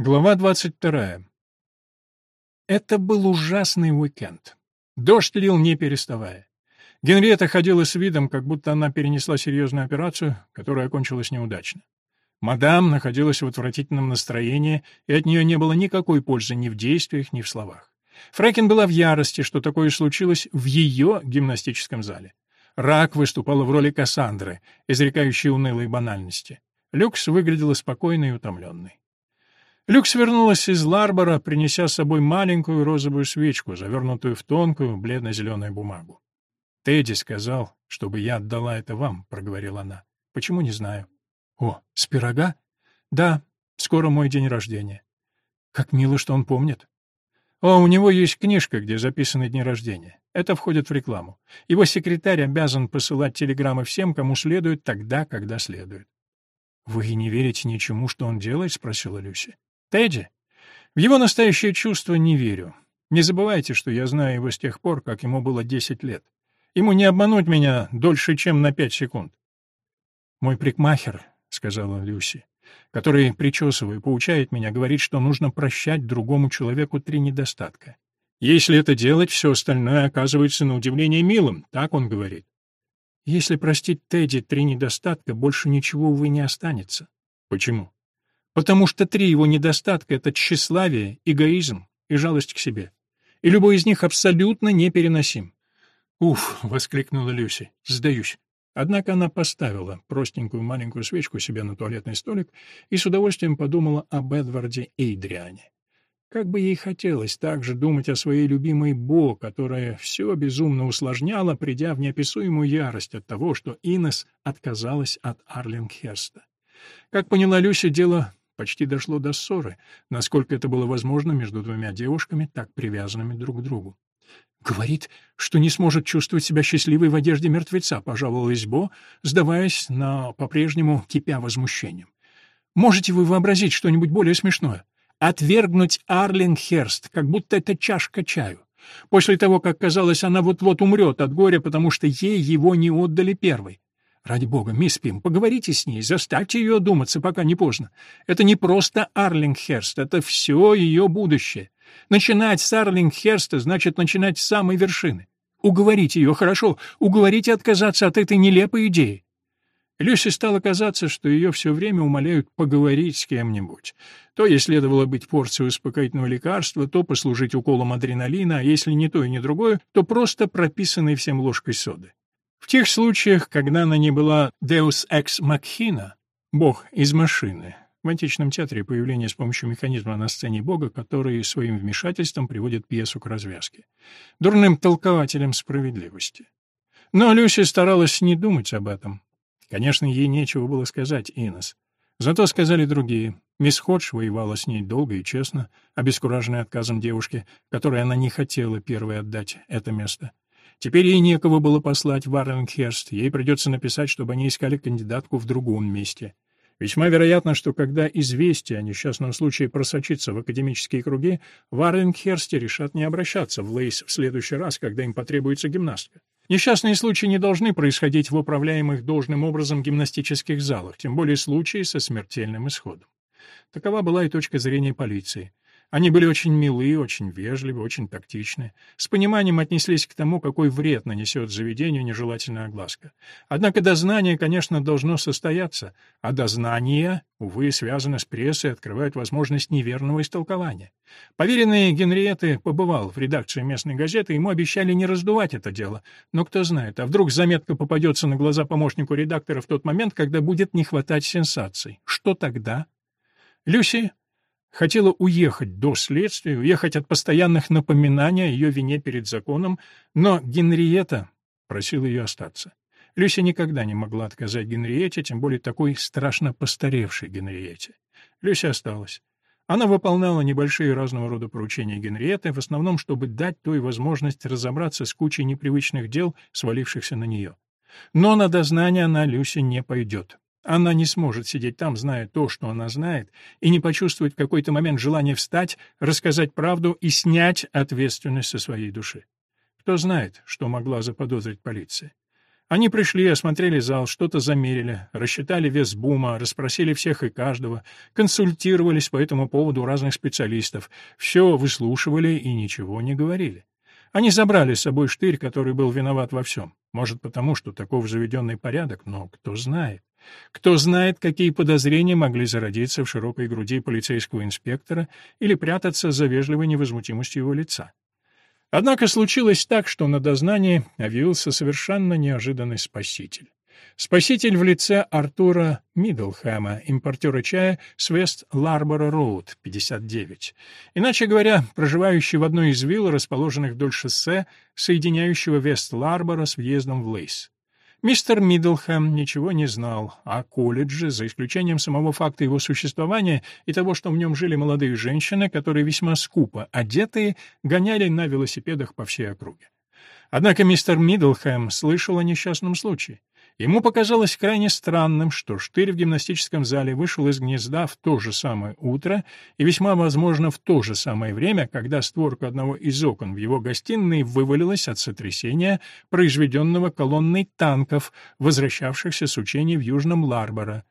Глава 22. Это был ужасный уикенд. Дождь лил не переставая. Генриетта ходила с видом, как будто она перенесла серьезную операцию, которая окончилась неудачно. Мадам находилась в отвратительном настроении, и от нее не было никакой пользы ни в действиях, ни в словах. Фрекин была в ярости, что такое случилось в ее гимнастическом зале. Рак выступала в роли Кассандры, изрекающей унылые банальности. Люкс выглядела спокойной и утомленной. Люкс вернулась из Ларбора, принеся с собой маленькую розовую свечку, завернутую в тонкую бледно-зеленую бумагу. «Тедди сказал, чтобы я отдала это вам», — проговорила она. «Почему, не знаю». «О, с пирога?» «Да, скоро мой день рождения». «Как мило, что он помнит». «О, у него есть книжка, где записаны дни рождения. Это входит в рекламу. Его секретарь обязан посылать телеграммы всем, кому следует, тогда, когда следует». «Вы не верите ничему, что он делает?» — спросила Люси. Тедди? В его настоящее чувство не верю. Не забывайте, что я знаю его с тех пор, как ему было десять лет. Ему не обмануть меня дольше, чем на пять секунд. «Мой прикмахер», — сказала Люси, который, причесывая, поучает меня, говорит, что нужно прощать другому человеку три недостатка. Если это делать, все остальное оказывается на удивление милым, так он говорит. Если простить Тедди три недостатка, больше ничего, увы, не останется. Почему? Потому что три его недостатка — это тщеславие, эгоизм и жалость к себе. И любой из них абсолютно непереносим. «Уф!» — воскликнула Люси. «Сдаюсь». Однако она поставила простенькую маленькую свечку себе на туалетный столик и с удовольствием подумала об Эдварде Эйдриане. Как бы ей хотелось также думать о своей любимой Бо, которая все безумно усложняла, придя в неописуемую ярость от того, что Инес отказалась от Арлингхерста. Как поняла Люся, дело Почти дошло до ссоры, насколько это было возможно между двумя девушками, так привязанными друг к другу. «Говорит, что не сможет чувствовать себя счастливой в одежде мертвеца», — пожаловалась Бо, сдаваясь, но по-прежнему кипя возмущением. «Можете вы вообразить что-нибудь более смешное? Отвергнуть Арлингхерст, как будто это чашка чаю. После того, как казалось, она вот-вот умрет от горя, потому что ей его не отдали первой. Ради бога, мисс Пим, поговорите с ней, заставьте ее думаться, пока не поздно. Это не просто Арлингхерст, это все ее будущее. Начинать с Арлингхерста значит начинать с самой вершины. Уговорите ее, хорошо, уговорите отказаться от этой нелепой идеи. Люсе стало казаться, что ее все время умоляют поговорить с кем-нибудь. То ей следовало быть порцией успокоительного лекарства, то послужить уколом адреналина, а если не то и не другое, то просто прописанной всем ложкой соды. В тех случаях, когда она не была «deus ex machina» — «бог из машины», в античном театре появление с помощью механизма на сцене бога, который своим вмешательством приводит пьесу к развязке, дурным толкователем справедливости. Но Люси старалась не думать об этом. Конечно, ей нечего было сказать Инес. Зато сказали другие. Мисс Ходж воевала с ней долго и честно, обескураженная отказом девушки, которой она не хотела первой отдать это место. Теперь ей некого было послать в Арленхерст, ей придется написать, чтобы они искали кандидатку в другом месте. Весьма вероятно, что когда известие о несчастном случае просочится в академические круги, в Арленхерсте решат не обращаться в Лейс в следующий раз, когда им потребуется гимнастка. Несчастные случаи не должны происходить в управляемых должным образом гимнастических залах, тем более случаи со смертельным исходом. Такова была и точка зрения полиции. Они были очень милы, очень вежливы, очень тактичны, с пониманием отнеслись к тому, какой вред нанесет заведению нежелательная огласка. Однако дознание, конечно, должно состояться, а дознание, увы, связано с прессой и открывает возможность неверного истолкования. Поверенный Генриетты побывал в редакции местной газеты, ему обещали не раздувать это дело, но кто знает, а вдруг заметка попадется на глаза помощнику редактора в тот момент, когда будет не хватать сенсаций. Что тогда? Люси Хотела уехать до следствия, уехать от постоянных напоминаний о ее вине перед законом, но Генриетта просила ее остаться. Люся никогда не могла отказать Генриете, тем более такой страшно постаревшей Генриете. Люся осталась. Она выполняла небольшие разного рода поручения Генриетты, в основном, чтобы дать той возможность разобраться с кучей непривычных дел, свалившихся на нее. Но на дознание она, Люся, не пойдет. Она не сможет сидеть там, зная то, что она знает, и не почувствовать в какой-то момент желание встать, рассказать правду и снять ответственность со своей души. Кто знает, что могла заподозрить полиция. Они пришли, осмотрели зал, что-то замерили, рассчитали вес бума, расспросили всех и каждого, консультировались по этому поводу у разных специалистов, все выслушивали и ничего не говорили. Они забрали с собой штырь, который был виноват во всем. Может, потому, что таков заведенный порядок, но кто знает. Кто знает, какие подозрения могли зародиться в широкой груди полицейского инспектора или прятаться за вежливой невозмутимостью его лица. Однако случилось так, что на дознании явился совершенно неожиданный спаситель. Спаситель в лице Артура Миддлхэма, импортера чая с Вест-Ларборо-Роуд, 59. Иначе говоря, проживающий в одной из вилл, расположенных вдоль шоссе, соединяющего Вест-Ларборо с въездом в Лейс. Мистер Миддлхэм ничего не знал о колледже, за исключением самого факта его существования и того, что в нем жили молодые женщины, которые весьма скупо одетые гоняли на велосипедах по всей округе. Однако мистер Миддлхэм слышал о несчастном случае. Ему показалось крайне странным, что штырь в гимнастическом зале вышел из гнезда в то же самое утро и весьма возможно в то же самое время, когда створка одного из окон в его гостиной вывалилась от сотрясения, произведенного колонной танков, возвращавшихся с учений в Южном Ларборо.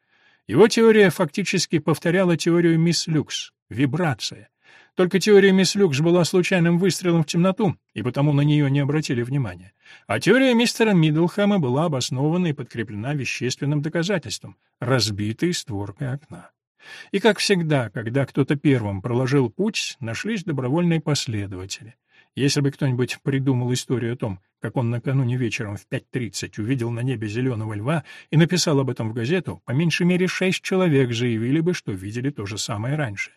Его теория фактически повторяла теорию мисс Люкс — вибрация. Только теория мисс Люкс была случайным выстрелом в темноту, и потому на нее не обратили внимания. А теория мистера Миддлхэма была обоснована и подкреплена вещественным доказательством — разбитой створкой окна. И, как всегда, когда кто-то первым проложил путь, нашлись добровольные последователи. Если бы кто-нибудь придумал историю о том, как он накануне вечером в 5.30 увидел на небе зеленого льва и написал об этом в газету, по меньшей мере шесть человек заявили бы, что видели то же самое раньше.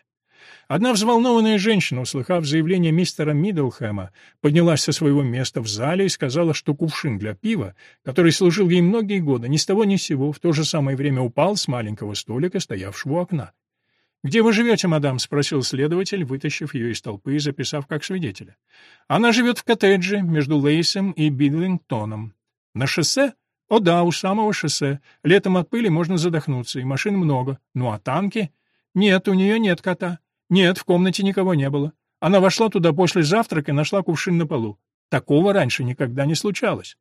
Одна взволнованная женщина, услыхав заявление мистера Миддлхэма, поднялась со своего места в зале и сказала, что кувшин для пива, который служил ей многие годы, ни с того ни с сего в то же самое время упал с маленького столика, стоявшего у окна. «Где вы живете, мадам?» — спросил следователь, вытащив ее из толпы и записав как свидетеля. «Она живет в коттедже между Лейсом и Бидлингтоном. На шоссе?» «О да, у самого шоссе. Летом от пыли можно задохнуться, и машин много. Ну а танки?» «Нет, у нее нет кота. Нет, в комнате никого не было. Она вошла туда после завтрака и нашла кувшин на полу. Такого раньше никогда не случалось».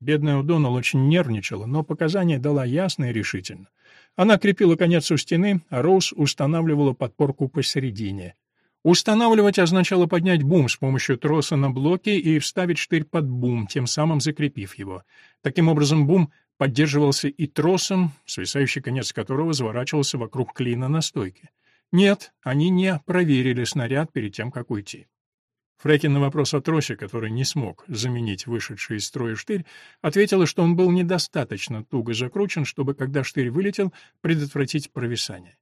Бедная Удонал очень нервничала, но показания дала ясно и решительно. Она крепила конец у стены, а Роуз устанавливала подпорку посередине. Устанавливать означало поднять бум с помощью троса на блоке и вставить штырь под бум, тем самым закрепив его. Таким образом, бум поддерживался и тросом, свисающий конец которого заворачивался вокруг клина на стойке. Нет, они не проверили снаряд перед тем, как уйти. Фрекин на вопрос о тросе, который не смог заменить вышедший из строя штырь, ответила, что он был недостаточно туго закручен, чтобы, когда штырь вылетел, предотвратить провисание.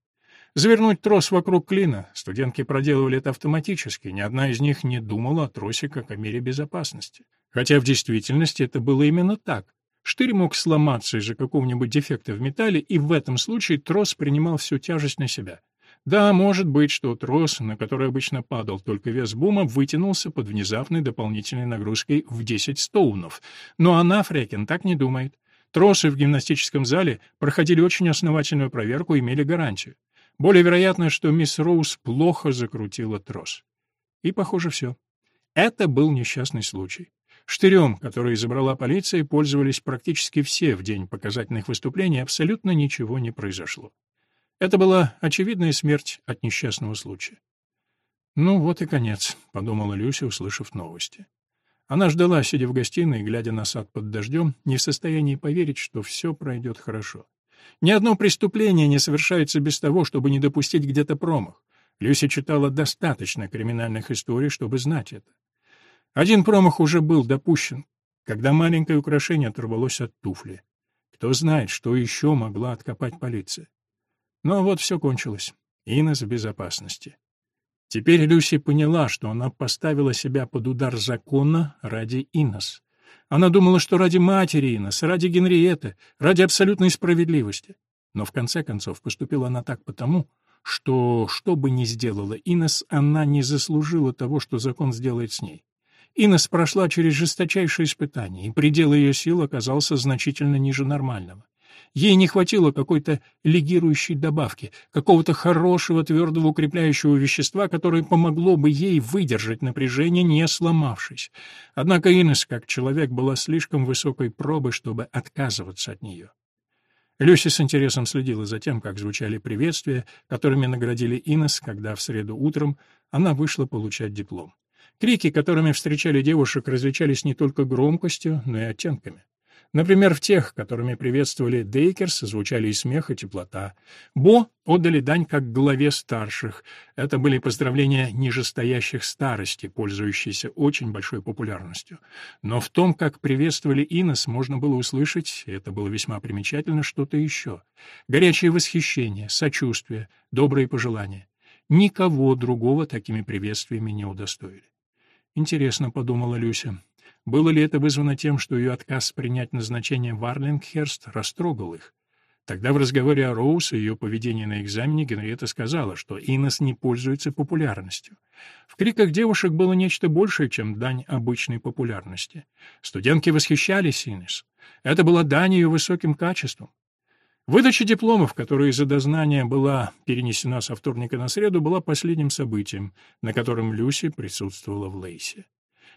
Завернуть трос вокруг клина студентки проделывали это автоматически, ни одна из них не думала о тросе как о мере безопасности. Хотя в действительности это было именно так. Штырь мог сломаться из-за какого-нибудь дефекта в металле, и в этом случае трос принимал всю тяжесть на себя. Да, может быть, что трос, на который обычно падал только вес бума, вытянулся под внезапной дополнительной нагрузкой в 10 стоунов. Но она, Фрекин, так не думает. Тросы в гимнастическом зале проходили очень основательную проверку и имели гарантию. Более вероятно, что мисс Роуз плохо закрутила трос. И, похоже, все. Это был несчастный случай. Штырем, который забрала полиция, пользовались практически все в день показательных выступлений, абсолютно ничего не произошло. Это была очевидная смерть от несчастного случая. «Ну, вот и конец», — подумала Люся, услышав новости. Она ждала, сидя в гостиной, глядя на сад под дождем, не в состоянии поверить, что все пройдет хорошо. Ни одно преступление не совершается без того, чтобы не допустить где-то промах. Люся читала достаточно криминальных историй, чтобы знать это. Один промах уже был допущен, когда маленькое украшение оторвалось от туфли. Кто знает, что еще могла откопать полиция. Но вот все кончилось. Инес в безопасности. Теперь Люси поняла, что она поставила себя под удар закона ради Инес. Она думала, что ради матери Инес, ради Генриетты, ради абсолютной справедливости. Но в конце концов поступила она так потому, что, что бы ни сделала Инес, она не заслужила того, что закон сделает с ней. Инес прошла через жесточайшие испытания, и предел ее сил оказался значительно ниже нормального. Ей не хватило какой-то легирующей добавки, какого-то хорошего твердого укрепляющего вещества, которое помогло бы ей выдержать напряжение, не сломавшись. Однако Инес, как человек, была слишком высокой пробой, чтобы отказываться от нее. Люси с интересом следила за тем, как звучали приветствия, которыми наградили Инес, когда в среду утром она вышла получать диплом. Крики, которыми встречали девушек, различались не только громкостью, но и оттенками. Например, в тех, которыми приветствовали Дейкерс, звучали и смех, и теплота. Бо отдали дань как главе старших. Это были поздравления нижестоящих старости, пользующиеся очень большой популярностью. Но в том, как приветствовали Инес, можно было услышать, и это было весьма примечательно, что-то еще. Горячее восхищение, сочувствие, добрые пожелания. Никого другого такими приветствиями не удостоили. «Интересно», — подумала Люся, было ли это вызвано тем, что ее отказ принять назначение в Арлингхерст растрогал их? Тогда в разговоре о Роуз и ее поведении на экзамене Генриетта сказала, что Инес не пользуется популярностью. В криках девушек было нечто большее, чем дань обычной популярности. Студентки восхищались Инес. Это была дань ее высоким качествам. Выдача дипломов, которая из-за дознания была перенесена со вторника на среду, была последним событием, на котором Люси присутствовала в Лейсе.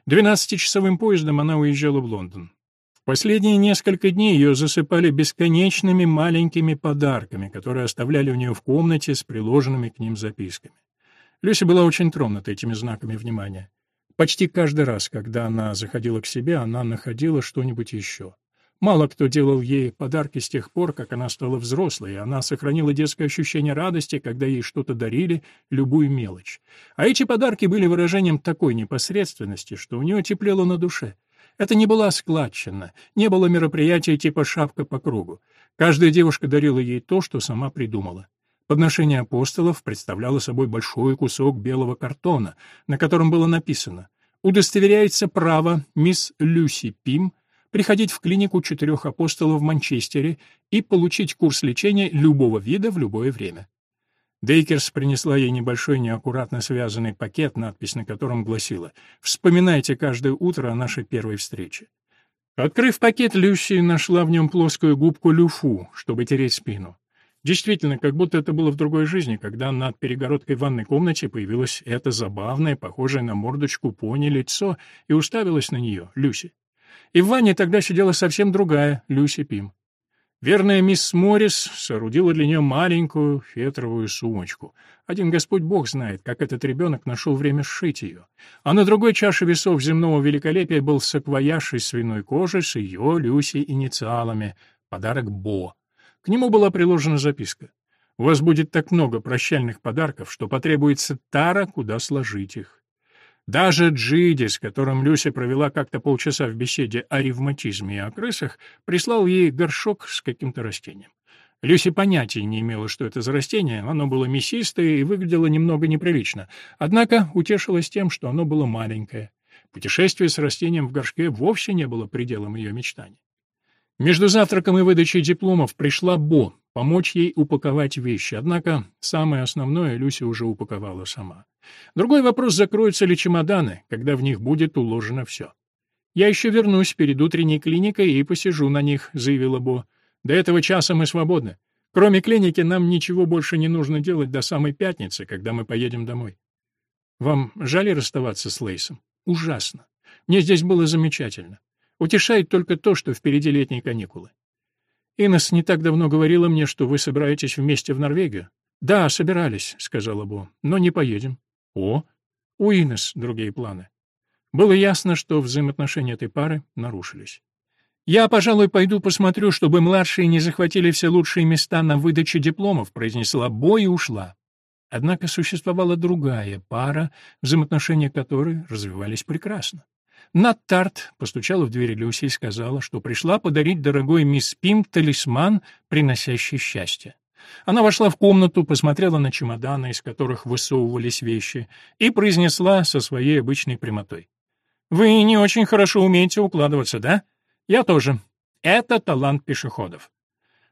Двенадцатичасовым поездом она уезжала в Лондон. В последние несколько дней ее засыпали бесконечными маленькими подарками, которые оставляли у нее в комнате с приложенными к ним записками. Люся была очень тронута этими знаками внимания. Почти каждый раз, когда она заходила к себе, она находила что-нибудь еще. Мало кто делал ей подарки с тех пор, как она стала взрослой, и она сохранила детское ощущение радости, когда ей что-то дарили, любую мелочь. А эти подарки были выражением такой непосредственности, что у нее теплело на душе. Это не была складчина, не было мероприятия типа «шапка по кругу». Каждая девушка дарила ей то, что сама придумала. Подношение апостолов представляло собой большой кусок белого картона, на котором было написано «Удостоверяется право мисс Люси Пим приходить в клинику четырех апостолов в Манчестере и получить курс лечения любого вида в любое время. Дейкерс принесла ей небольшой неаккуратно связанный пакет, надпись на котором гласила «Вспоминайте каждое утро о нашей первой встрече». Открыв пакет, Люси нашла в нем плоскую губку люфу, чтобы тереть спину. Действительно, как будто это было в другой жизни, когда над перегородкой в ванной комнате появилось это забавное, похожее на мордочку пони лицо, и уставилась на нее, Люси. И в ванне тогда сидела совсем другая, Люси Пим. Верная мисс Моррис соорудила для нее маленькую фетровую сумочку. Один Господь Бог знает, как этот ребенок нашел время сшить ее. А на другой чаше весов земного великолепия был саквояж из свиной кожи с ее, Люси, инициалами. Подарок Бо. К нему была приложена записка. «У вас будет так много прощальных подарков, что потребуется тара, куда сложить их. Даже Джиди, с которым Люся провела как-то полчаса в беседе о ревматизме и о крысах, прислал ей горшок с каким-то растением. Люси понятия не имела, что это за растение, оно было мясистое и выглядело немного неприлично, однако утешилась тем, что оно было маленькое. Путешествие с растением в горшке вовсе не было пределом ее мечтаний. Между завтраком и выдачей дипломов пришла Бо помочь ей упаковать вещи, однако самое основное Люся уже упаковала сама. Другой вопрос, закроются ли чемоданы, когда в них будет уложено все. «Я еще вернусь перед утренней клиникой и посижу на них», — заявила Бо. «До этого часа мы свободны. Кроме клиники нам ничего больше не нужно делать до самой пятницы, когда мы поедем домой». «Вам жаль расставаться с Лейсом?» «Ужасно. Мне здесь было замечательно. Утешает только то, что впереди летние каникулы. Инес не так давно говорила мне, что вы собираетесь вместе в Норвегию. Да, собирались, сказала Бо, но не поедем. О, у Инес другие планы. Было ясно, что взаимоотношения этой пары нарушились. «Я, пожалуй, пойду посмотрю, чтобы младшие не захватили все лучшие места на выдаче дипломов», произнесла Бо и ушла. Однако существовала другая пара, взаимоотношения которой развивались прекрасно. Нат Тарт постучала в дверь Люси и сказала, что пришла подарить дорогой мисс Пим талисман, приносящий счастье. Она вошла в комнату, посмотрела на чемоданы, из которых высовывались вещи, и произнесла со своей обычной прямотой. «Вы не очень хорошо умеете укладываться, да? Я тоже. Это талант пешеходов».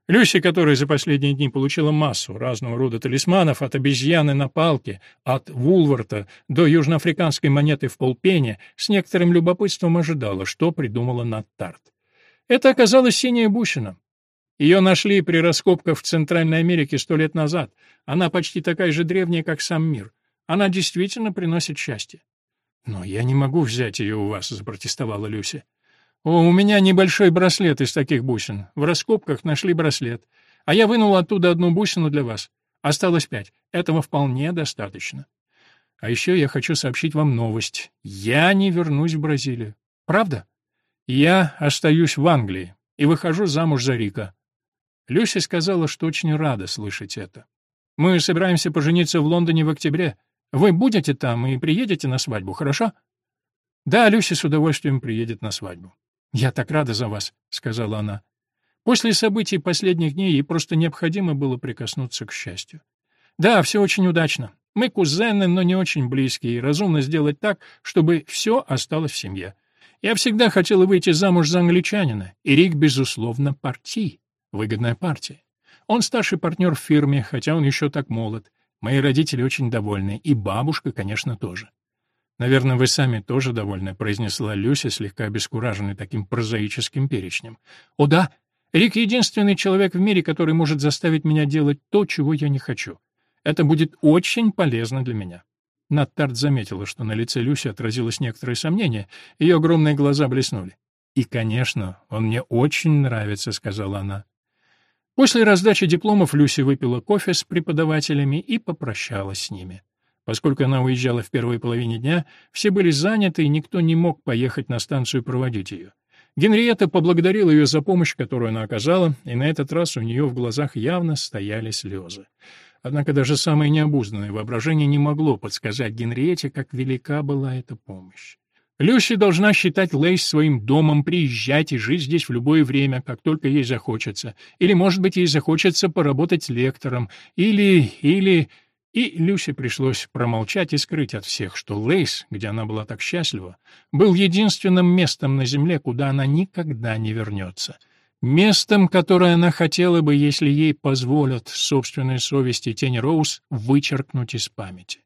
Люси, которая за последние дни получила массу разного рода талисманов, от обезьяны на палке, от Вулварта до южноафриканской монеты в полпене, с некоторым любопытством ожидала, что придумала Нат Тарт. Это оказалась синяя бусина. Ее нашли при раскопках в Центральной Америке сто лет назад. Она почти такая же древняя, как сам мир. Она действительно приносит счастье. «Но я не могу взять ее у вас», — запротестовала Люси. «О, у меня небольшой браслет из таких бусин. В раскопках нашли браслет. А я вынул оттуда одну бусину для вас. Осталось пять. Этого вполне достаточно. А еще я хочу сообщить вам новость. Я не вернусь в Бразилию. Правда? Я остаюсь в Англии и выхожу замуж за Рика. Люси сказала, что очень рада слышать это. Мы собираемся пожениться в Лондоне в октябре. Вы будете там и приедете на свадьбу, хорошо? Да, Люси с удовольствием приедет на свадьбу. Я так рада за вас, сказала она. После событий последних дней ей просто необходимо было прикоснуться к счастью. Да, все очень удачно. Мы кузены, но не очень близкие, и разумно сделать так, чтобы все осталось в семье. Я всегда хотела выйти замуж за англичанина, и Рик, безусловно, партий, выгодная партия. Он старший партнер в фирме, хотя он еще так молод. Мои родители очень довольны, и бабушка, конечно, тоже. «Наверное, вы сами тоже довольны», — произнесла Люся, слегка обескураженная таким прозаическим перечнем. «О да, Рик — единственный человек в мире, который может заставить меня делать то, чего я не хочу. Это будет очень полезно для меня». Наттарт заметила, что на лице Люси отразилось некоторое сомнение, ее огромные глаза блеснули. «И, конечно, он мне очень нравится», — сказала она. После раздачи дипломов Люси выпила кофе с преподавателями и попрощалась с ними. Поскольку она уезжала в первой половине дня, все были заняты, и никто не мог поехать на станцию проводить ее. Генриетта поблагодарила ее за помощь, которую она оказала, и на этот раз у нее в глазах явно стояли слезы. Однако даже самое необузданное воображение не могло подсказать Генриетте, как велика была эта помощь. Люси должна считать Лейс своим домом, приезжать и жить здесь в любое время, как только ей захочется. Или, может быть, ей захочется поработать лектором. Или... или... И Люси пришлось промолчать и скрыть от всех, что Лейс, где она была так счастлива, был единственным местом на земле, куда она никогда не вернется — Местом, которое она хотела бы, если ей позволят собственная совесть и тень Роуз, вычеркнуть из памяти.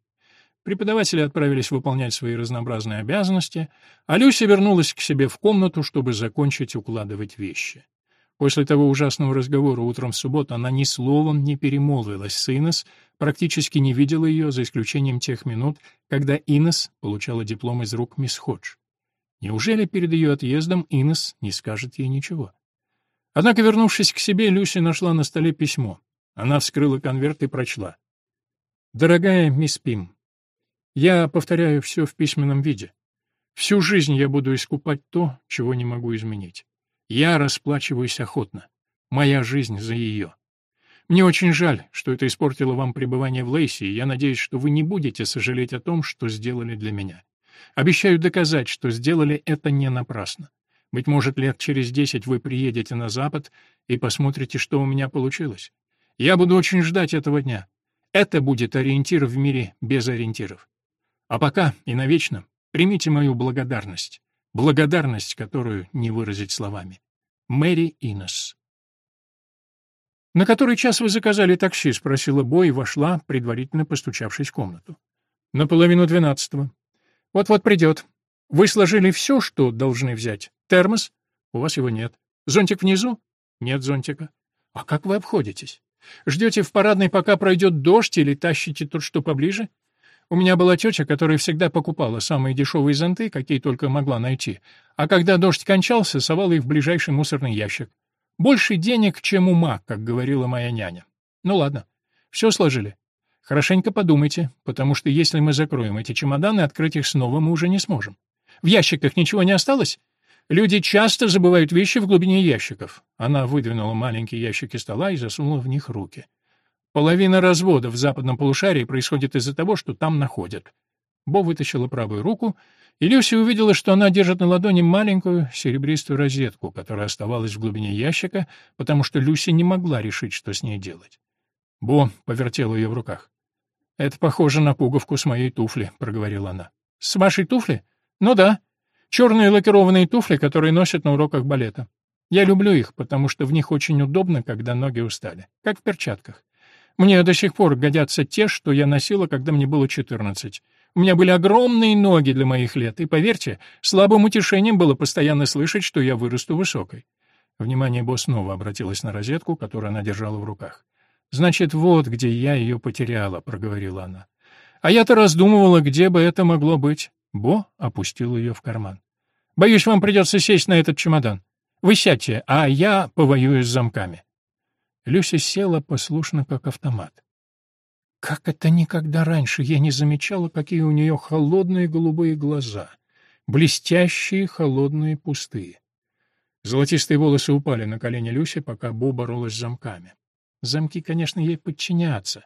Преподаватели отправились выполнять свои разнообразные обязанности, а Люся вернулась к себе в комнату, чтобы закончить укладывать вещи. После того ужасного разговора утром в субботу она ни словом не перемолвилась с Инес, практически не видела ее, за исключением тех минут, когда Инес получала диплом из рук мисс Ходж. Неужели перед ее отъездом Инес не скажет ей ничего? Однако, вернувшись к себе, Люси нашла на столе письмо. Она вскрыла конверт и прочла. «Дорогая мисс Пим, я повторяю все в письменном виде. Всю жизнь я буду искупать то, чего не могу изменить. Я расплачиваюсь охотно. Моя жизнь за ее. Мне очень жаль, что это испортило вам пребывание в Лейси, и я надеюсь, что вы не будете сожалеть о том, что сделали для меня. Обещаю доказать, что сделали это не напрасно. Быть может, лет через десять вы приедете на Запад и посмотрите, что у меня получилось. Я буду очень ждать этого дня. Это будет ориентир в мире без ориентиров. А пока и навечно примите мою благодарность. Благодарность, которую не выразить словами. Мэри Иннес. «На который час вы заказали такси?» — спросила Бо и вошла, предварительно постучавшись в комнату. «На половину двенадцатого». «Вот-вот придет. Вы сложили все, что должны взять?» Термос? У вас его нет. Зонтик внизу? Нет зонтика. А как вы обходитесь? Ждете в парадной, пока пройдет дождь, или тащите тут что поближе? У меня была тетя, которая всегда покупала самые дешевые зонты, какие только могла найти, а когда дождь кончался, совала их в ближайший мусорный ящик. Больше денег, чем ума, как говорила моя няня. Ну ладно, все сложили. Хорошенько подумайте, потому что если мы закроем эти чемоданы, открыть их снова мы уже не сможем. В ящиках ничего не осталось? Люди часто забывают вещи в глубине ящиков. Она выдвинула маленькие ящики стола и засунула в них руки. Половина разводов в западном полушарии происходит из-за того, что там находят. Бо вытащила правую руку, и Люси увидела, что она держит на ладони маленькую серебристую розетку, которая оставалась в глубине ящика, потому что Люси не могла решить, что с ней делать. Бо повертела ее в руках. «Это похоже на пуговку с моей туфли», — проговорила она. «С вашей туфли? Ну да. Черные лакированные туфли, которые носят на уроках балета. Я люблю их, потому что в них очень удобно, когда ноги устали, как в перчатках. Мне до сих пор годятся те, что я носила, когда мне было 14. У меня были огромные ноги для моих лет, и, поверьте, слабым утешением было постоянно слышать, что я вырасту высокой. Внимание Бо снова обратилось на розетку, которую она держала в руках. «Значит, вот где я ее потеряла», — проговорила она. «А я-то раздумывала, где бы это могло быть». Бо опустил ее в карман. «Боюсь, вам придется сесть на этот чемодан. Вы сядьте, а я повоюю с замками». Люся села послушно, как автомат. Как это никогда раньше я не замечала, какие у нее холодные голубые глаза, блестящие, холодные, пустые. Золотистые волосы упали на колени Люси, пока Бо боролась с замками. Замки, конечно, ей подчинятся.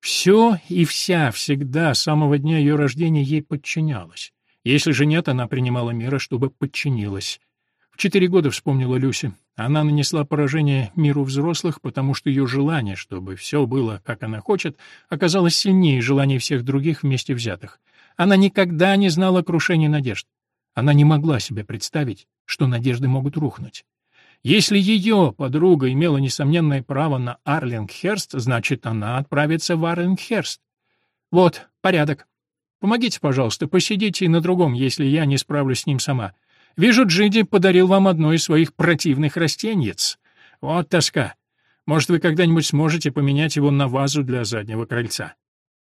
Все и вся всегда с самого дня ее рождения ей подчинялось. Если же нет, она принимала меры, чтобы подчинилась. В четыре года, вспомнила Люси, она нанесла поражение миру взрослых, потому что ее желание, чтобы все было, как она хочет, оказалось сильнее желаний всех других вместе взятых. Она никогда не знала крушения надежд. Она не могла себе представить, что надежды могут рухнуть. Если ее подруга имела несомненное право на Арлингхерст, значит, она отправится в Арлингхерст. Вот, порядок. Помогите, пожалуйста, посидите и на другом, если я не справлюсь с ним сама. Вижу, Джиди подарил вам одно из своих противных растеньец. Вот тоска. Может, вы когда-нибудь сможете поменять его на вазу для заднего крыльца?»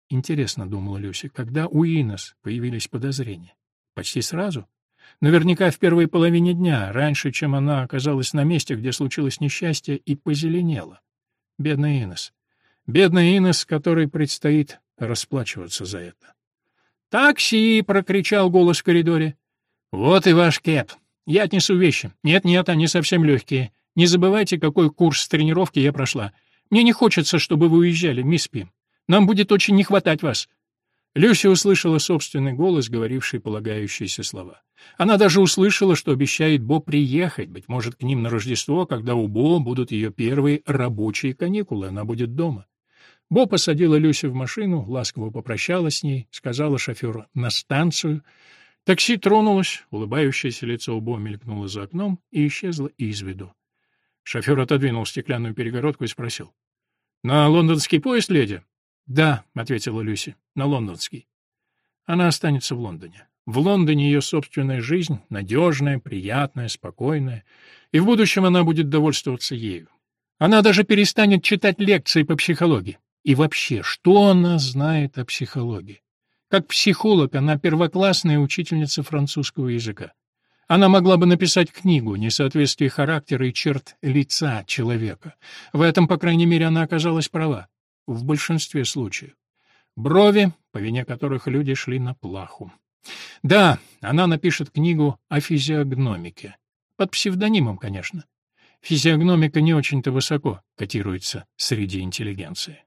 Интересно, — думала Люси, — когда у Инес появились подозрения? Почти сразу? Наверняка в первой половине дня, раньше, чем она оказалась на месте, где случилось несчастье, и позеленела. Бедная Инес. Бедная Инес, которой предстоит расплачиваться за это. «Такси!» — прокричал голос в коридоре. «Вот и ваш кэп. Я отнесу вещи. Нет-нет, они совсем легкие. Не забывайте, какой курс тренировки я прошла. Мне не хочется, чтобы вы уезжали, мисс Пим. Нам будет очень не хватать вас». Люся услышала собственный голос, говоривший полагающиеся слова. Она даже услышала, что обещает Бо приехать, быть может, к ним на Рождество, когда у Бо будут ее первые рабочие каникулы, она будет дома. Бо посадила Люсю в машину, ласково попрощалась с ней, сказала шоферу «на станцию», Такси тронулось, улыбающееся лицо Бо мелькнуло за окном и исчезло из виду. Шофер отодвинул стеклянную перегородку и спросил. — На лондонский поезд, леди? — Да, — ответила Люси, — на лондонский. Она останется в Лондоне. В Лондоне ее собственная жизнь, надежная, приятная, спокойная, и в будущем она будет довольствоваться ею. Она даже перестанет читать лекции по психологии. И вообще, что она знает о психологии? Как психолог она первоклассная учительница французского языка. Она могла бы написать книгу «Несоответствие характера и черт лица человека». В этом, по крайней мере, она оказалась права. В большинстве случаев. Брови, по вине которых люди шли на плаху. Да, она напишет книгу о физиогномике. Под псевдонимом, конечно. Физиогномика не очень-то высоко котируется среди интеллигенции.